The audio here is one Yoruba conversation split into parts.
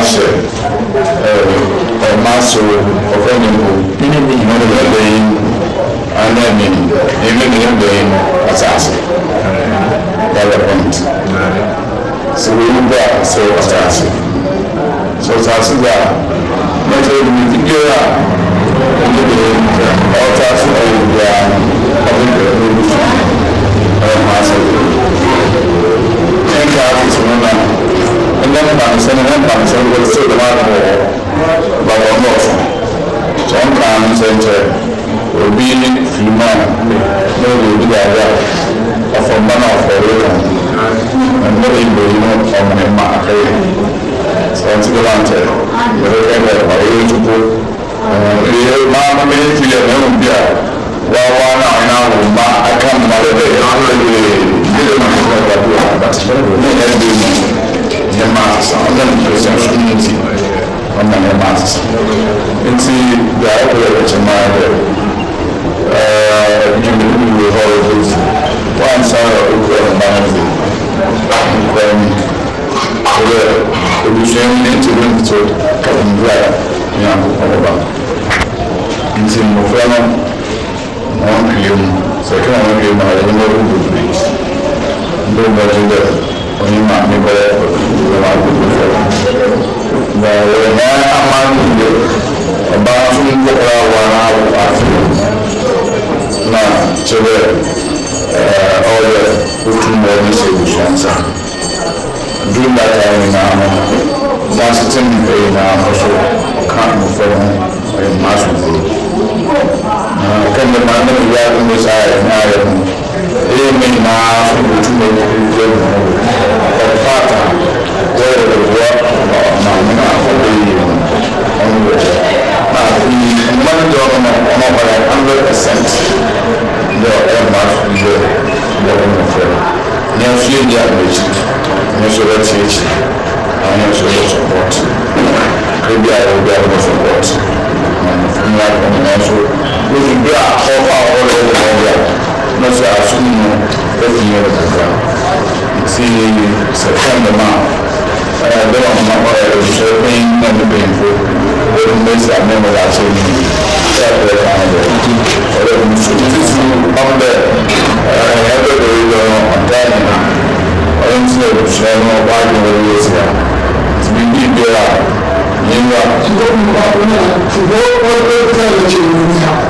ahyɛ ɛɛ ɔma so ɔfɛ ne mu ɛne mi nyina ne yɛ bɛyi ana mi ɛne mi yɛ bɛyi asaase yɛrɛ pɔnt sɛ wɔyi bɛ a sɛ ɔsaase sɛ ɔsaase bɛ a mɛtɛ ɛdini ti bia a ɛne ɛyɛ bia. andiamo stiamo cantando, il sole, vado, vado un brano, sente, Rubini, non è in Bolino, a Manemma, a è vero, ma io ci può. Io, mamma mia, figlia, non piace. wawa na ina rumba akan malabai nneɛma ɔna ne nkyɛn sɛ ne ti ɔna nneɛma nti deɛ ayɛ kɔyɛ ɛkyɛn maa yɛ ɛɛ dwuma bi wɔ hɔ ti wansa okura ne nan de nkura mu kɔyɛ ebusua mu ne ntoma ntutu kakundura ne akokɔ ba nti mmɔfra no wɔn kiri mu sɛ kí wọn kiri mu ayɛ ne wɔn kiri mu bebree ndé wɔn bɛ ti dɛ onímọ̀ àmúbẹ̀ ìjọba gbogbo fẹ́. Bẹ̀rẹ̀ ní Amáyíde, ọba tún kóra wà láàfin náà tẹ́lẹ̀ ọ̀rẹ́ ó tún bọ̀ ní ṣèwòsànsá. Dúdà ẹ̀yìn náà mọ̀, dáṣítì ẹ̀yìn náà mọ̀ so káàmù fẹ́ràn ẹ̀yìn máa sùn kúrò. Kẹ́mi máa ń ní ìyá àdúgbò sáà ẹ̀ ní ààrẹ mu, mi máa fún ìtumọ̀ ìdílé ìgbẹ́ ìgbẹ́ mali dɔw bɛ na kɔnɔ kɔnɔ hundred percent dɔw ɛri maa fi dɔw dɔw bɛ na fɛ ni a fi di a bɛ ci ni so bɛ ti support e bi a yɛrɛ bi a bɛ support n y'a kɔni na so o ti bi a kɔ fa a kɔ lɛ lɛ lɛ n'o tɛ a sun ninnu e ti yɛrɛ bɛ taa ma ɛɛ bɛ ma kuma kɔrɔ yɛrɛ sɔrɔ bɛ n'a bɛ bɛn ဘယ်မိစ္ဆာမေမရာဆိုပြီးဆက်ပြောတာလေဒီဘယ်လိုစီစီပေါင်းတဲ့အဲဒါတွေတော့အတိုင်းမှာအင်းစီရှယ်မောဘာဒီရေးစရာဒီဒီပြရရင်းကဒီလိုမျိုးပါဘယ်လိုဒီလိုပေါ်တဲ့ချက်ချင်းနေတာ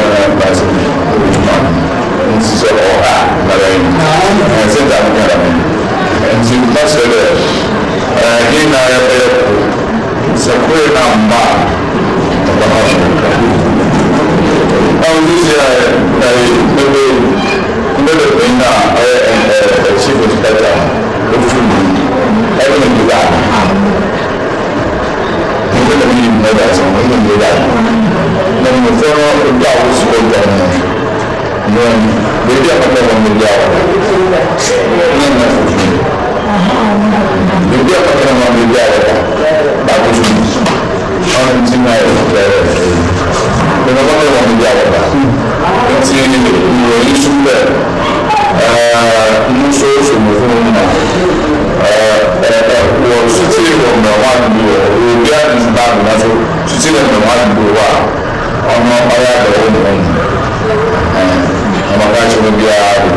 ìlera lẹ́nu fẹ́ràn ojú àwọn oṣù ọjà ní lẹ́nu lórí àpapọ̀ ọmọ ìlú àwọn lẹ́nu lórí àpapọ̀ ọmọ ìlú àwọn bàbá oṣù ọmọ tí máa yẹ lẹ́rẹ̀ lẹ́nu àpapọ̀ ọmọ ìlú àwọn bàbá ti ìròyìn súnbẹ̀ ẹ̀ ní sọ́ọ̀sì mọ̀ fún mi náà. 我是这个没话没有，我第二次打比方说，是这个没话没有啊，我们大家都没问题，嗯，我们干什么比较？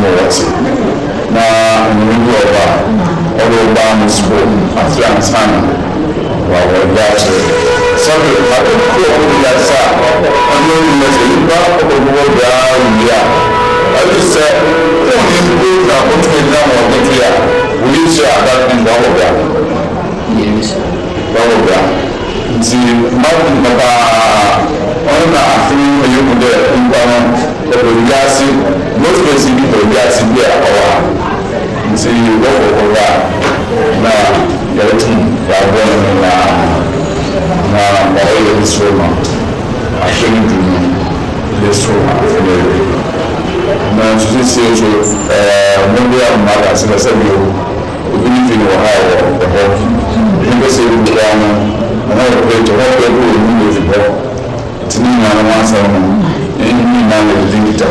mu wɔte na ɔmo bi ɔba ɔde ɔba mu sukuu afi ansan wa wɔde akyerɛ sɔfi ɔde kuro bi asa ɔmo bi mu ɛsɛ nipa ɔbɛbɔ biara yi a ɔde sɛ ɔmo ni kuro na ɔtumi gyina wɔn ne a wɔyi nso aba ne ba wɔ bia ba wɔ bia. nti mmadụ paa ọnụ na afụrụ onye obodo ngwanụ obodo asị n'ofe bi obodo asị bi akọwa nti wọfọfọrọ a na yɛretum yɛabɔ ne ho naa na ma ɔyɛ ne ma ahwɛ no du no ne soro ma afɛ no na nsusu sie nso mo bi ama ase na sɛ bio obi ne fi no wɔ ha wɔ hɔ ne sɛ ebi koraa no wanayokuleta watu wako nyingi zipo tinini na mwansa mu ni ni na vitu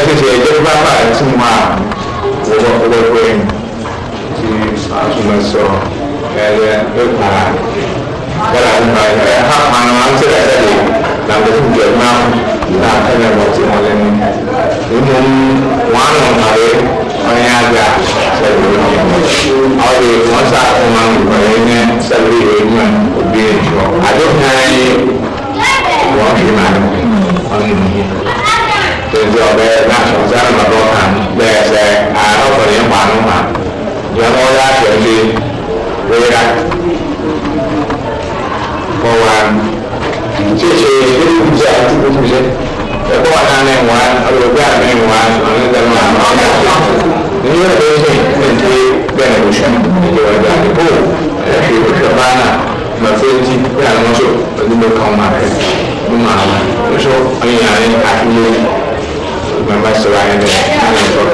谢拜拜是嘛？我我我会去把什么说？cái cái mà cái là mà cái hát mà nó ăn chơi lại gia đình làm cái công việc nào làm thế này một chuyện một lần cũng muốn quá là mà đấy mà nhà già sẽ bị ở thì quá xa không nên sẽ bị đến mà cũng bị à lúc này quá bị mà không တင်ကြောပဲနာဆောင်စားမှာတော့ခံပဲဆဲအာတော့ပရိမာဏမှာရောရောရကျေလီဝေရဘောဝံချေချေဘုရားဘုရားတဘောအနဲ့ဝါအလိုပြနဲ့ဝါဆိုတဲ့ကမ္ဘာမှာဒီလိုပဲရှိနေတယ်ဘယ်လိုရှိနေကြလဲဘို့ဒီကမ္ဘာနာမဖေးကြည့်ပြန်လို့ဆိုဒီလိုကောင်းပါတယ်ဘုမာဆိုအရင်အရင်အတူ my master ainda uh,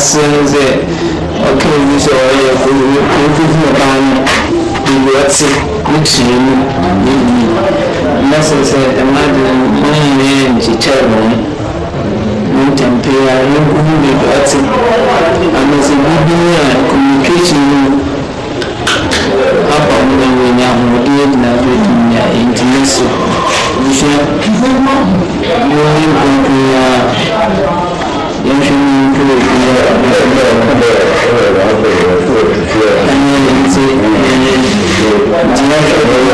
asenze ɔka bi sɛ ɔyɛ ɔkɔfunu ban no biribi ɔte ne kyerɛ mu ne yi na sɛ sɛ ɛma ade no ne nyinaa nkyekyɛre wɔ no ne ntɛmpee a ne nkɔhu biribi ɔte ama sɛ biribi a communication no apa mu na wɔnya ahoɔdeɛ gyina bɛdi nya ɛnti ne so nhwɛ ne wɔyɛ nkɔnkɔn a 声音特别低的，那那那个那个王菲也是直接，但是这呃，主要是我们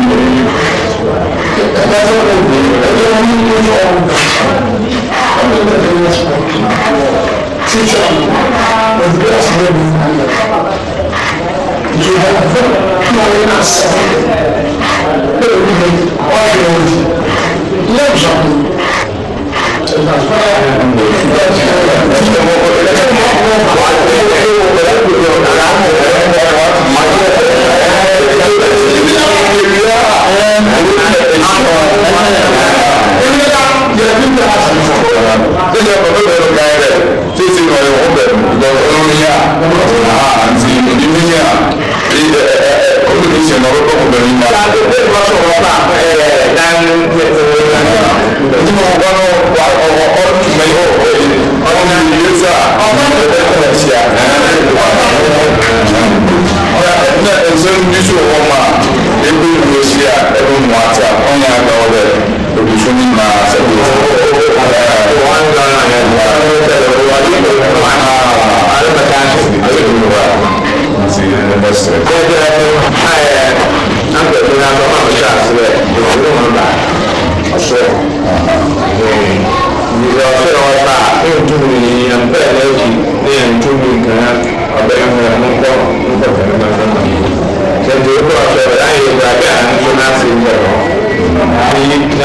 嗯，但是我们就是至少我们不要承认民产的，你看，那我那啥，那个那个二十多，那不少。Amen.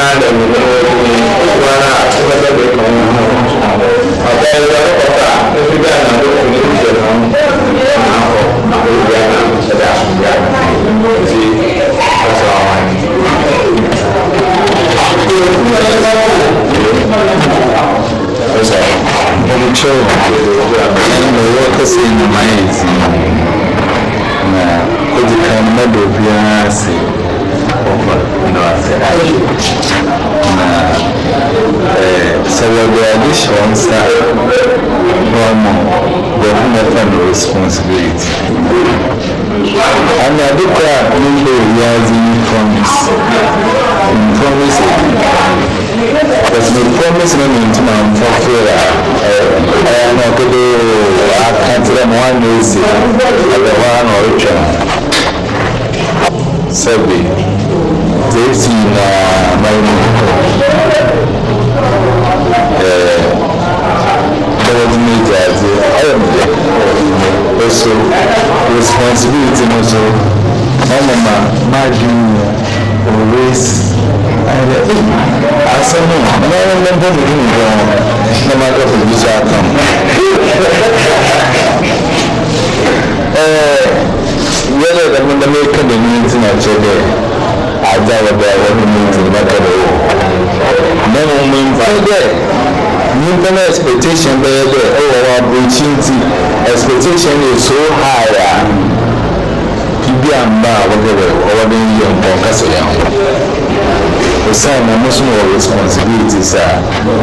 náírà mi lọ́wọ́ ní ìwárà àtúbọ̀tẹ̀bẹ̀ kan ní ọ̀pọ̀ ẹ̀rọ ọ̀pọ̀ta ní fígbà náà ló fi ní ìjọ náà máa kọ̀ lórí ìyá náà ṣẹ̀dá ìyá ti ọ̀sẹ̀ àwọn àyè. Omutshelo na ụwa kasị na maịzi na kodikan taifa na eh, waserai na salvaguardation nsa n'ọmọ government and responsibility ana adekọ a nílò promise in promise ebi but promise no mean na nfọfẹ a na ọkọdọ akantẹrẹ mu wa wa na ọretwa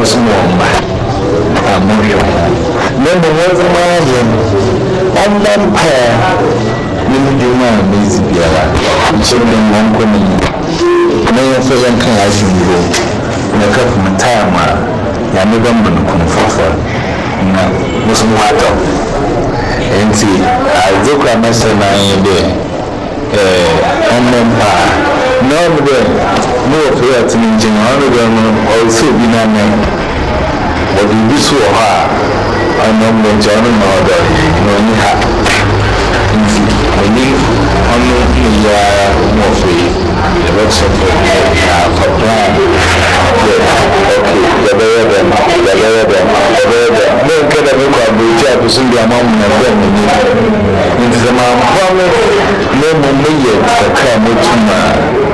wasu nuwamba a muryo nan da wani zama ne ɗanɗan faya yin juna mai zubiyara cin da yankunan na yin fagen kan yashin biro na kafa mutaya ma ya ni ban bani kun na wasu wata yanzu a zukwa masa na yi da ɗanɗan faya 무엇보다 진정하는 거는 얼수 비난해 어디 미소하 아니면 저는 뭐다 뭐니하 아니 어느 이야 무엇이 이렇게 다 겁나 Gabaya da, gabaya da, gabaya da. Ben kadar yok abi, uçağı kusun bir amam mı yapar mı diye. İntizamanı falan ne mumlu yedi, kakam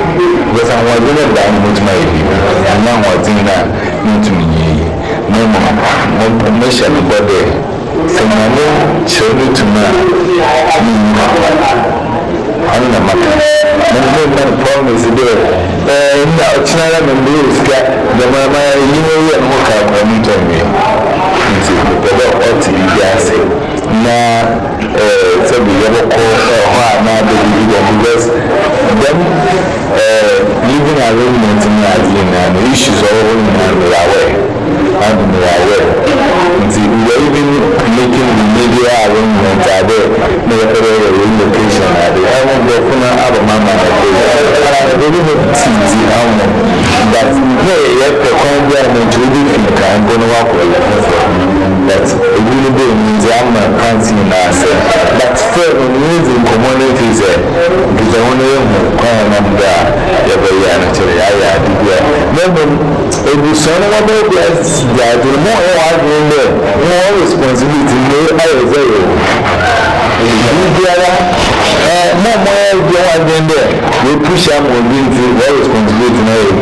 because àwọn ọdún mẹ́ta ni mo ti máa yẹ yìí ní àwọn ọdún náà ní ìtumì yìí ní mo mo mo ṣẹlẹ̀ gbọ́dọ̀ sẹ̀mọ̀lẹ́ ṣe ní ìtumì ní ìmọ̀ ọ̀nà na maka na ndị mmadụ promise dị ee ndị ọchịnara na mgbe osika dịmama ya ihe ihe na ụka mgbe m jere nti ebe ọ tiri gị asị na ee sebi ya bụ kụ ọhụ a na-adịghị ihe because Then, uh, leaving arrangement in Adlin and issues all and we are aware. And we are aware. We were even making the media arrangement are there. No further relocation are there. I want to open up a I don't know that may yet the conveyance will be in the Kangonoa that a really big museum and counting in us. But first, when you use in community, is the only one I'm there. Every year, naturally, I had to be there. Then, if you saw no one else, there are more arguing there, more responsibility, no, I was there more more every one dem there dey push am on green field where responsibility no dey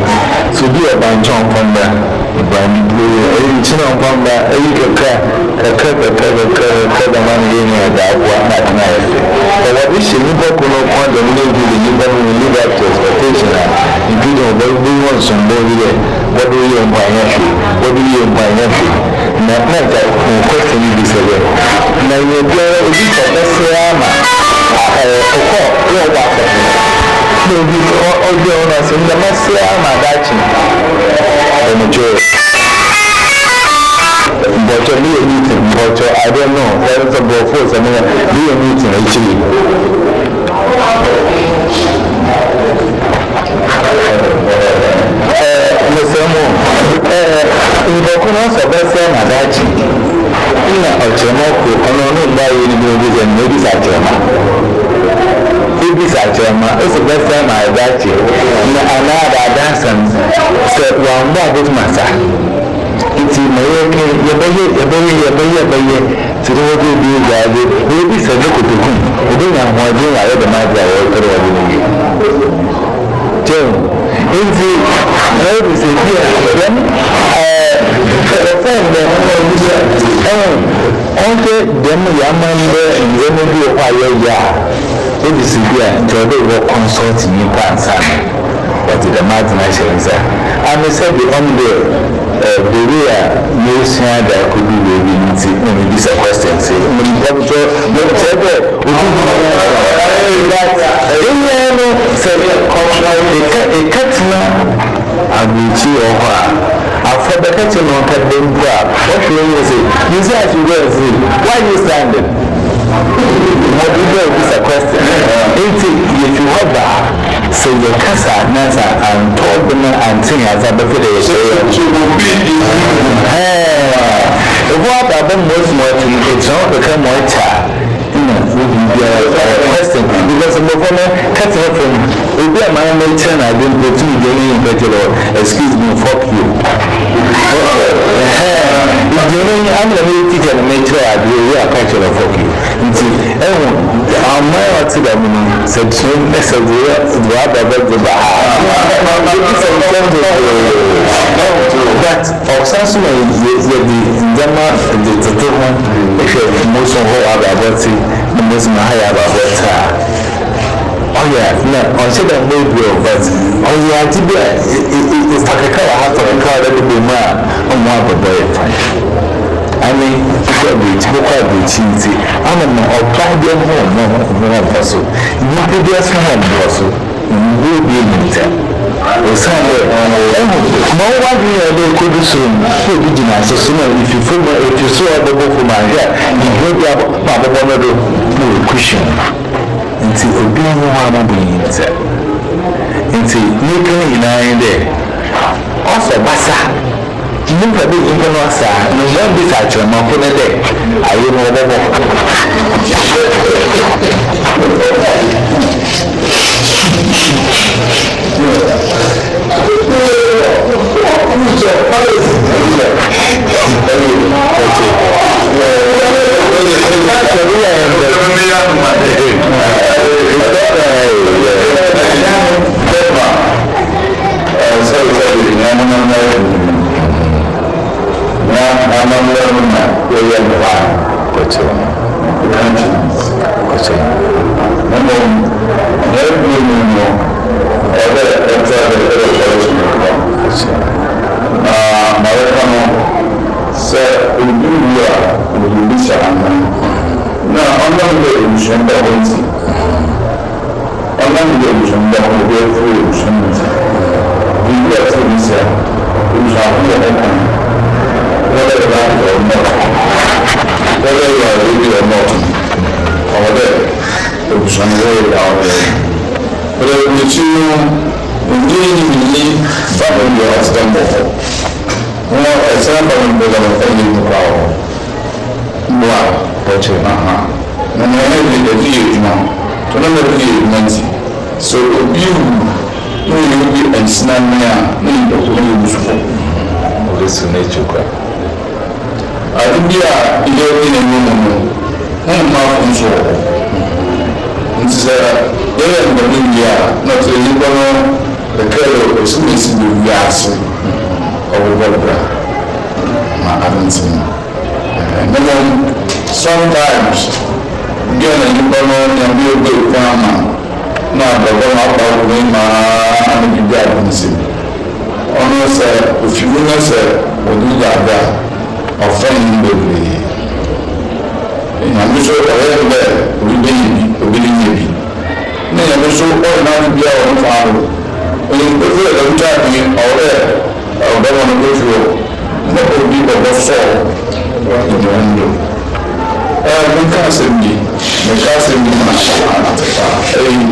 so bí ẹ̀ bá ń tán fún mi ìbànú gbé ẹ̀yìn tí náà fún mi ẹ̀yìn kẹkẹ kẹkẹ kẹkẹ kẹkẹ kẹkẹ bá máa ń yé ní ẹ̀dá àgbo àti náà ẹ̀sẹ̀ ọ̀wọ́ bí ṣe nípa kúnú kan dẹ̀ nílé ìdí lè nípa mi ní live up to expectation à ìdílé ọ̀bẹ gbé wọn sùn lórí rẹ̀ wọ́n bí yẹ nǹkan yẹn fi wọ́n bí yẹ nǹkan yẹn fi na náà ta nǹkan sí ní ibi sẹ́yẹ na ìyẹn bí ojú kọ̀ọ̀kan sí àmà ɛkɔ yɛ ɔwɔ akɔkɔ na obi ɔdi ɔwɔ ama adakye ɛnudwo bɔtɔ bi yɛ meeting bɔtɔ adeɛ no ɛyɛ sɛ bɔfo sɛmɛ bi yɛ meeting akyiri ɛɛ mesɛmo ɛɛ ndɔkɔ na ama adakye ina taimako kanonin bayi ne bin gidan ne bisa taimako bisa taimako isu gasa ma ya dace na ana da dasan wa ba duk masa iti maye ne ya baye ya baye ya baye ya baye tiri waje biyu gaje ne bisa da kutukun idan ya huwa jin waye da ma ya yi tarwa jini ne nti ɛyɛ bisɛ bi a yɛn ɛɛ tɛlɛfɔn bɛ ɛn ɔnkɛ dɛm yamma bɛ ndzɛmɛ bi wɔ hɔ a yɛyɛ a ɛyɛ bisɛ bi a nti ɔbɛ wɔ kɔnsɔlt nipa nsa no wɔte dɛm adi na hyɛ nsa amesɛ bi ɔn deɛ the way a yɛsua adako bi wɔ bi no nti na mebisa question sɛ mmɔmtɔ mɔmtɛ dɛ ɛyɛ no sɛ ɛka tena abirikyi wɔ hɔ a afɔ bɛka kye no ɔka dɛ mpo a wɔhwɛ yɛ sɛ mesi ahwe dɛ ɛse why you standing mɔde dɛ ɛbisa question nti yɛtwi hɔ baa sai ya kasa nasa an tobi na an cin ya zaba fi da ya ce ya ikuwa baban motsi motsi ne ke tsawo da kan mota ina gudu biya question because mo fana cut off from obi a man may turn i been go to the only individual excuse me fuck you ìdí oníyìn amúlẹ̀ mi ti jẹ́ ẹ̀mẹ́tìrì àbí orí àkàtúrọ̀ fọ́ọ̀kì ntì ẹ̀hún amma ya ci da mini sarki na sabuwa da ya baba da ba that ọ̀sán sún yẹ di dama di tuntun ho ehwɛ mmosun hɔ ababɔ ti na mmosun ha yɛ ababɔ ta ɔyɛ na ɔnhyɛ dɛ mbɛ ebi o but ɔyɛ adi bi a kakaka wɔ ha kakaka wɔ ha de bi mu a ɔmo ababɔ yɛ fine ane kuka abirikyi bɛkɔ abirikyi nti ama na ɔba deɛ ho ɔmo ɔmo ɔmfa so nnipa bi asa ho ɔmfa so mbuo bi nta osan dɛ ɛho ma ɔwɔ adwene yɛ dɛ ekodu soro obi gyina ase so na efi fom efi so ɔbɛbɔ fom ahwɛ a nyiho bi ma abɔbɔ no do na ekuhyin nti obi ho ama bɔ yi nta nyinaa yɛ dɛ ɔsɛ basa nyimpa bi nyimpa no asa na yɛn bi sa atwerɛmanko ne dɛ ayɛ mu ɔbɛbɔ Sorry, sorry, I'm not Ne anamlarım ben. Yayın var. Kaçalım. Kaçalım. Kaçalım. Ama ne bilmiyorum mu? Evet, etrafı öyle çalışmıyor. Kaçalım. Marekano sɛ ebi wu a ebi hyɛ anan na ɔnam dɛ ebusua da hɔ nti ɔnam dɛ ebusua da hɔ ebi afiri ebusua mu nti ọlọ́dẹ̀ bá ti lọ mọ̀ lọ́dẹ̀ ìwà ìlú lọ mọ̀ ọ̀dẹ̀ olùsọ̀nìyẹ ìwà ọ̀dẹ̀ ọ̀dẹ̀ ìwé tí ó ní ìyí báwo ni ọ̀rọ̀ ti dán bọ̀ wọn ẹ̀sẹ̀ àbáwọn ìgbẹ́lẹ̀ ọ̀fẹ́ yìí ń pa ọ̀ mbwa ọ̀chẹ̀ náà na nìyẹn ní ẹ̀dí ìdùnnà tó náà lọ́dẹ̀ ní ìdùnnà ti so obi wù ní ìlú bí ẹ̀sìn náà ní à ní ìdọ̀kọ̀ ní ìlú sọ̀rọ̀. Orísun ní ìjọba. adu bi a ɛyɛ ɛna ɛnyɛ mu no wɔn mu ako nso wɔ hɔ nti sɛ yɛyɛ mbɔde wie a na ɔtɔ nipa no kakra yɛ osi na esi na owie ase ɔbɛbɛbɛra ma adi nti no ɛnɛ mo sometimes bi a na nipa no na bi o bɛ kɔ ama na adɔbɔ na aba wɔn nyinaa na bi bi adi nti ɔno sɛ ofi mu na sɛ ɔdi yɛ ọ̀fẹ́ yìí lóore èèyàn bí so ọ̀rẹ́ ẹgbẹ́ òbílẹ yìí òbílẹ yìí ní èèyàn bí so ọ̀rẹ́ náà ń bí ọ̀rẹ́ fún àrò èyí tó fi ẹ̀rọ níta bí ọ̀rẹ́ ọ̀rẹ́ wọn ló fi ọ mọ́tò bí bọ̀bọ̀ sọ ìdìbò ń lò ẹ nǹka asẹm bi nǹka asẹm bi na àtẹ̀fà ẹ̀yìn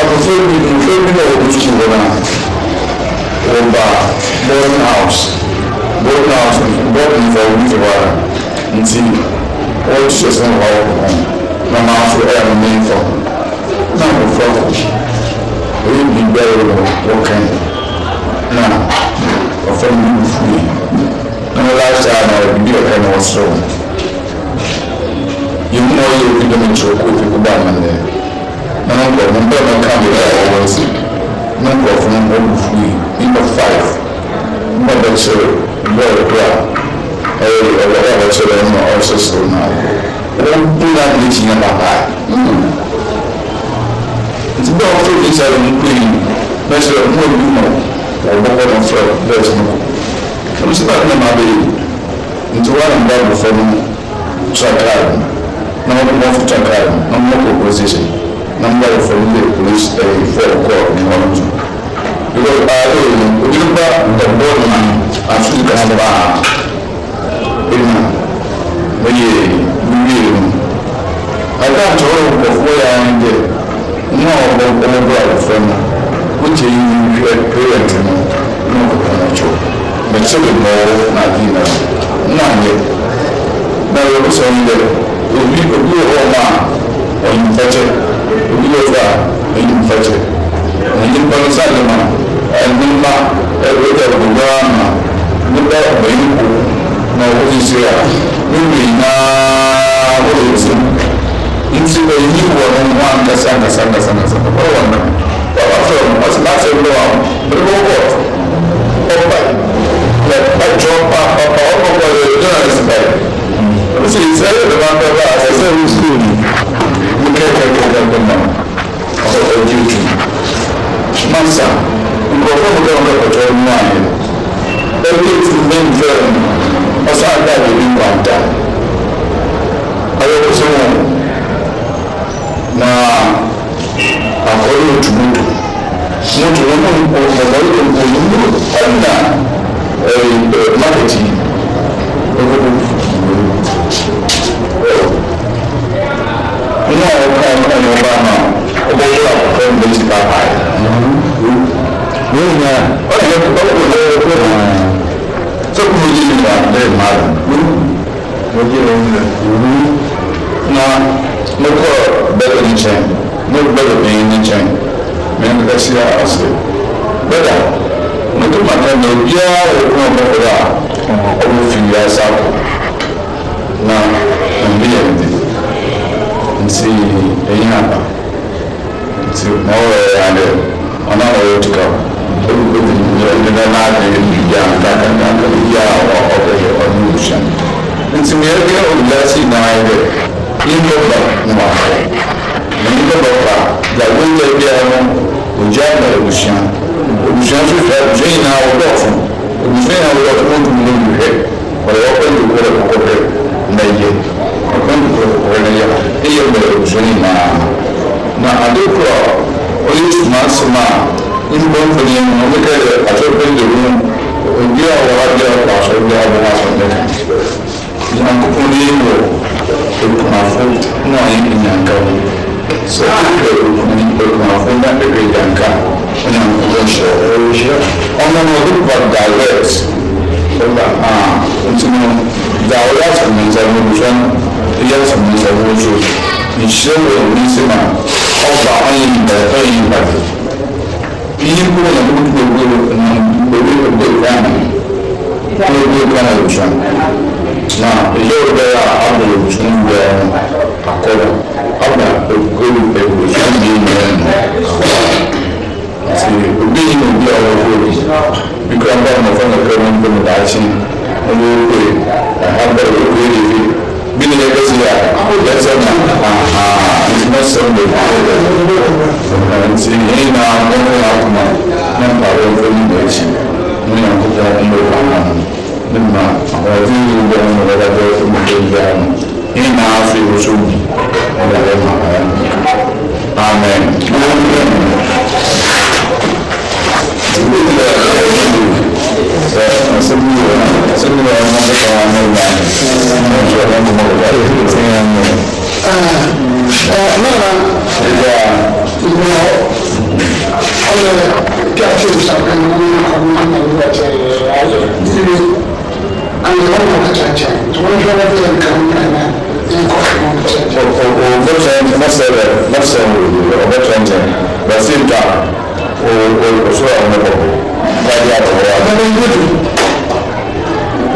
abofra bi nǹkan bi na wọ́n ti wọ́n na wọ́n ba boarding house. broken out broken for wiki wara nti wɔn hyɛ sɛ na wɔwɔ wɔn na maafo ɛyɛ no main fɔ na nkurɔfoɔ oyi bi bɛyɛ wɔ wɔkɛn na ɔfɔ mu bi fue na wɔn lifestyle na ɔbi bi ɔkɛn na wɔsoro yɛn mu na ɔyɛ obi dɛm nkyerɛ kó obi kó ba ama nɛ na na nkurɔfoɔ mbɛɛ na nka mi bɛyɛ wɔwɔ nsi na nkurɔfoɔ na wɔn bu fue nipa five mbɛ bɛ kyerɛ. bọ́ọ̀lù tó a ọ̀rọ̀ ọ̀rọ̀ ọ̀rọ̀ sọ̀rọ̀ ọ̀nà ọ̀sẹ̀ sọ̀rọ̀ náà wọ́n kúra ní ìtìyẹn ti bẹ́ẹ̀ tó fi sáré ń pè é mẹ́sẹ̀ mú ìlú mọ̀ ọ̀gbọ́n náà fẹ́ bẹ́ẹ̀ sọ̀rọ̀ ọ̀rọ̀ sí bàbá náà bẹ́ẹ̀ ntoma na mba abofra no trakaa na wɔde wɔn fo trakaa na wɔn kɔ polisi station na mba àti ìkànnìbà ìrìnà lóye lórí ìrìnà. ẹ̀ka àtọ́rọ̀ ọ̀pọ̀ ya ń jẹ náà ọ̀pọ̀ ọ̀pọ̀lọpọ̀ àwòfẹ́ mu ó jẹ́ yíyí pẹ́rẹ́ǹtì mu ní ọ̀pọ̀ ọ̀jọ́ mẹ̀tíṣẹ́ lè mọ ọwọ́ náà bí náà náà yẹ náà yẹ sọ ń òbí òbí ọ̀rọ̀ máa ọ̀yìn fẹ́jẹ́ òbí ọ̀fà ọ̀yìn fẹ́jẹ́ ọ̀yìn pẹ́rẹ́ǹtì lè máa ẹ̀ muda umeiku na kujizuia. Mimi na ulinzi nchi wenyewe wanamuanga sana sana sana sana kwa wana kwa watu wasibache ndoa mdogo kwa kwa kwa chopa kwa kwa kwa kwa journalist by Rusi Israeli na mambo ya sasa Rusi mkeka kwa kwa kwa kwa duty Mansa mkopo mdogo kwa kwa mwana ẹgbẹ́tì mẹ́jọ ọsọ àgbàdo ní pàtà ayọ́kọ̀sọ́ wọn na àkọ́rí òtúmọ̀tò mọ̀tò wọn náà kọ ọ̀gbọ́n òyìnbó ọ̀nà mákẹ́tì ọgbọ́n inú àwọn ọkọ ọmọ ọmọ ọba náà ọgbọ́n yóò àkọ́kọ́ ń bẹ́ẹ̀ sí bàbá rẹ̀ lónìí náà ọ̀gbọ́n kò lọ́wọ́ pé çok mucize var değil mi abi? Mucize var. Na, ne kadar böyle için, ne böyle beyin için, ben de kasıya asıl. Böyle, ne kadar makamda ya okuma bakıra, onu filya sakı. Na, ben bir yerimdi. Nsi, eyin apa. Nsi, ne o yani, ona o yutukawa. ẹgbẹ́ láti ìjà àtàkàtà ìjà ọ̀pọ̀ ọdún ìṣàn. Ntì mi ẹgbẹ́ olùdásí náà ẹgbẹ́ nígbà ọ̀pá ńwá nígbà ọ̀pá ìyàwó ilé ẹgbẹ́ ẹ̀rọ òjá ẹ̀rọ olùṣàn. Olùṣàn sì fẹ́ olùṣàn yìí náà ọ̀dọ̀ fún olùṣàn yìí náà ọ̀dọ̀ fún ọdún mi lórí rẹ̀ ọ̀rẹ́ ọ̀pẹ́ ìdókòwò rẹ̀ kọ́kọ́ rẹ̀ nàìjẹ́ ọ̀pẹ́ ìdókòwò rẹ̀ nàìjẹ́ ẹ̀yẹ ọ̀dọ̀ olùṣàn yìí náà. Na adékòrò oyè sùnmọ́ sùnmọ́ isbon ne muke da kasofin jirgin biya wa rajiyar kwaso biya wa wasu ne yan kuma ne yau da kuma fi na yin yanka so da kuma ni da kuma fi na da ke yanka ina kuma shi ọmọ na duk ba direct ọba a ntinu da ọya sannan zanen musan iya sannan zanen musu ìṣẹ́ ni ní sima ọba ọyìn bẹ̀rẹ̀ ọyìn bẹ̀rẹ̀ Io la punto non dovevo delegare, non dovevo delegare diciamo. Ma io che avevo sempre ancora, allora per quello che ho diciamo di me, sì, per me non vi avevo fuori, mi guardavano fanno che non mi dai, non dovevo fuori, allora bây giờ, À là Bine le găsi la Lățăna Aha, mulțumesc să mă Părinții ei la Domnul acum Ne-am pare că nu de aici Nu ne-am putea în Român Numai, avea Domnul Era de o mântuire Ei n-a fi ușuni Era de mare Amen Amen Sebelum sebelum masa kawan mula, masa နဲ့လားဒါဒီလိုအဲ့ဒါကြောက်ချင်စားတယ်ဘာလို့ဘာလို့လဲဆိုတော့ဒီလိုအန်ရောမချင်ချင်သူတို့ကလည်းခံနေတာဒီကောင်းကောင်းချက်ချက်ကိုဘယ်လိုလဲမဆဲလဲမဆဲဘူးဘယ်လိုလဲဘာစင်တာဟိုဟိုဆိုရအောင်လို့ဒါကြတော့ဘာလို့လဲ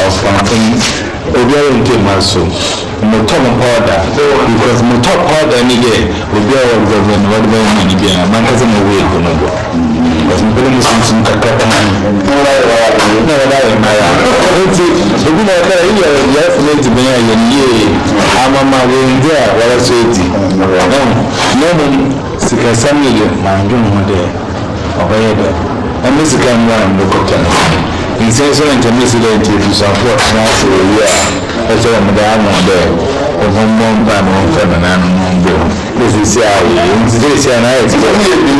ɔfranten obiara ntɛ mu aso motɔ mo powder because motɔ powder ni yɛ obiara wɔ gbɛgbɛ na wɔde bɛyɛ mani bi a mankasa ma wei gu no do because mpɛlɛ mu sunsun kakra kan na wɔde ayɛ mmaya nti ebi na ɛka yi yɛ yɛ fɛnɛ di bɛn a yɛn yie amama wɔndi a wɔyɛ so edi na mu sikasɛm yɛ maa ndwom ho deɛ ɔbɛyɛ dɛ ɛmɛ sika mu a mbɛkɔtɔ no nsɛnsɛn ntɛmɛsi dɛ nti nsafo ɔtena ase oyi a ɛsɛ wɔn de ama dɛ wɔn mmɔ mpa na wɔn fɛ na nan no wɔn bɔ ɛsi si a oyi nti de si a na ayɛ tete ɛni ebi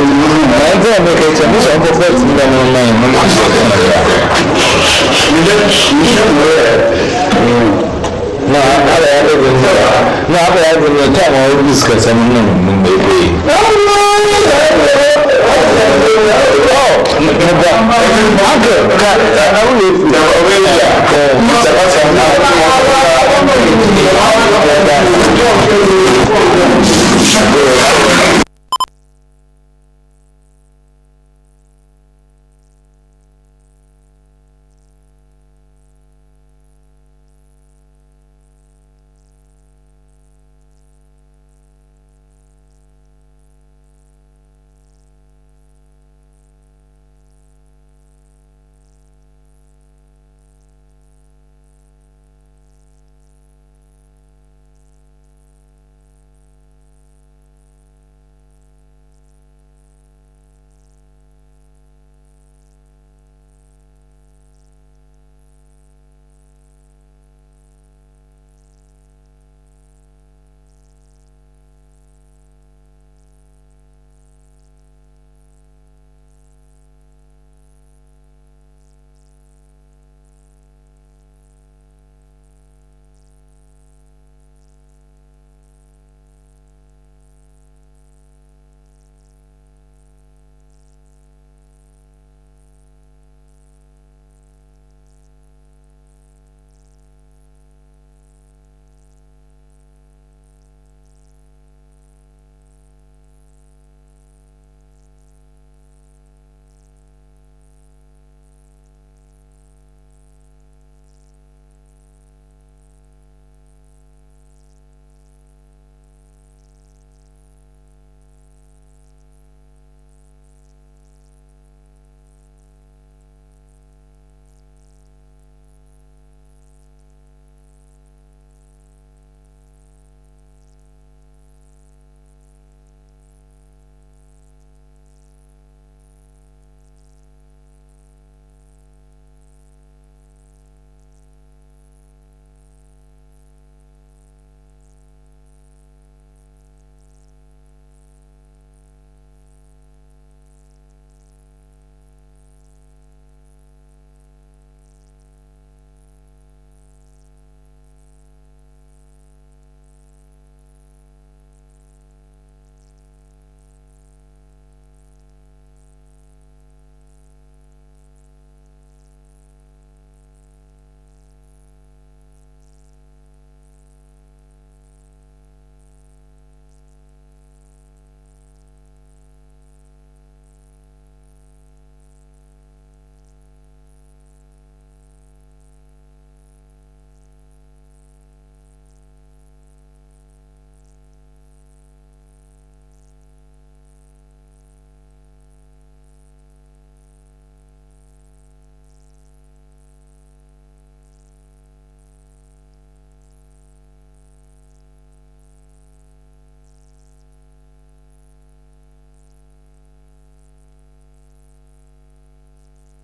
na ayɛ tete kɛ kyɛ nisɔn kɔfɛ ti nga mo nan mo nan sɔ ɛna yɛ. na haka ya ɗaga na haka ya ɗaga ta ma wani iska samun nan mun bai bai haka ka ɗaure da wani ya ka ta ƙasa na